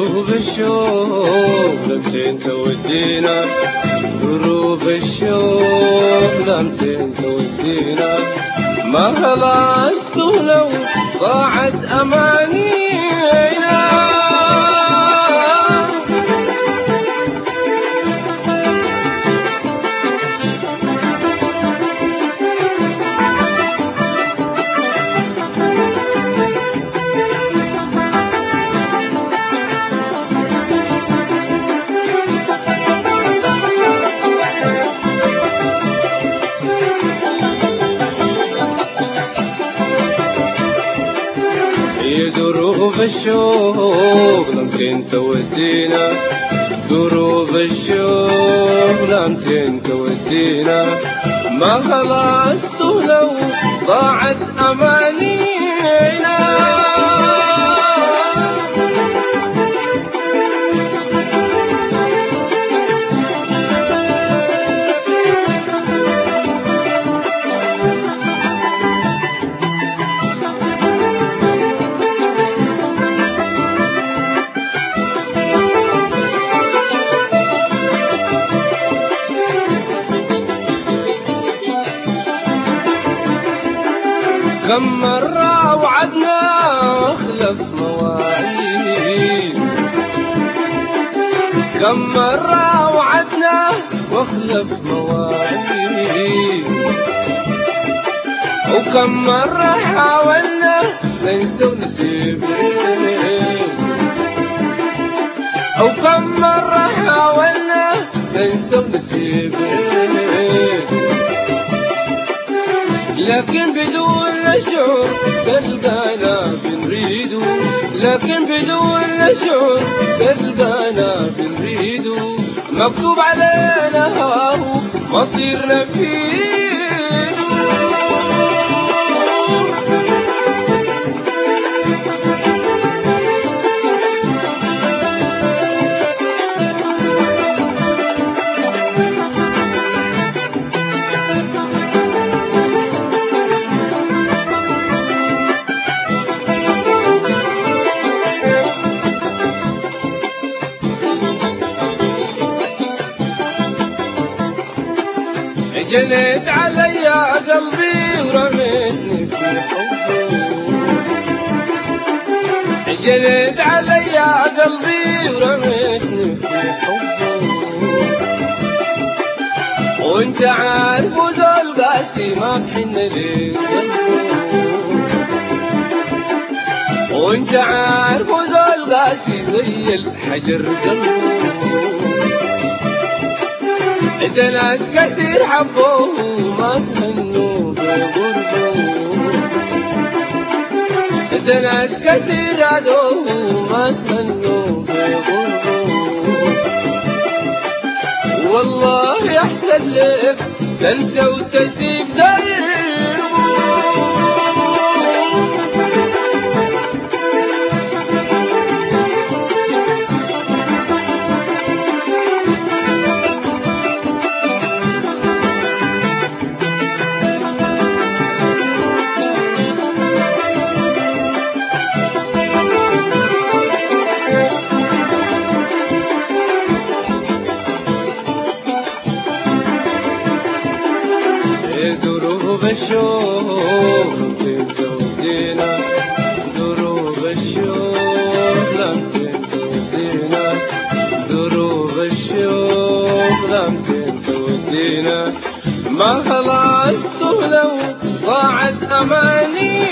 دروب الشوق لمتين تودينا دروب الشوق لمتين تودينا ما خلصت لو ضاعت أمانينا دروب الشوق لمتين تودينا دروب الشوق لمتين تودينا ما خلصت لو ضاعت أمانينا كم مرة وعدنا واخلف مواعيد كم مرة وعدنا واخلف مواعيد وكم مرة حاولنا لكن بدون شعور تلقانا بنريدو لكن بدون شعور تلقانا بنريدو مكتوب علينا هاو مصيرنا فيه. جنيت علي قلبي ورميتني في حبه. جنيت علي قلبي ورميتني في حبه. وانت عارف وزول قاسي ما بحن لي. وانت عارف وزول قاسي زي الحجر قلبه انت ناس كثير حبوه ما تهنوا بغربه انت ناس كثير عدوه ما تهنوا بغربه والله احسن لك تنسى وتسيب دربه دروب الشوق ما خلصت لو ضاعت أماني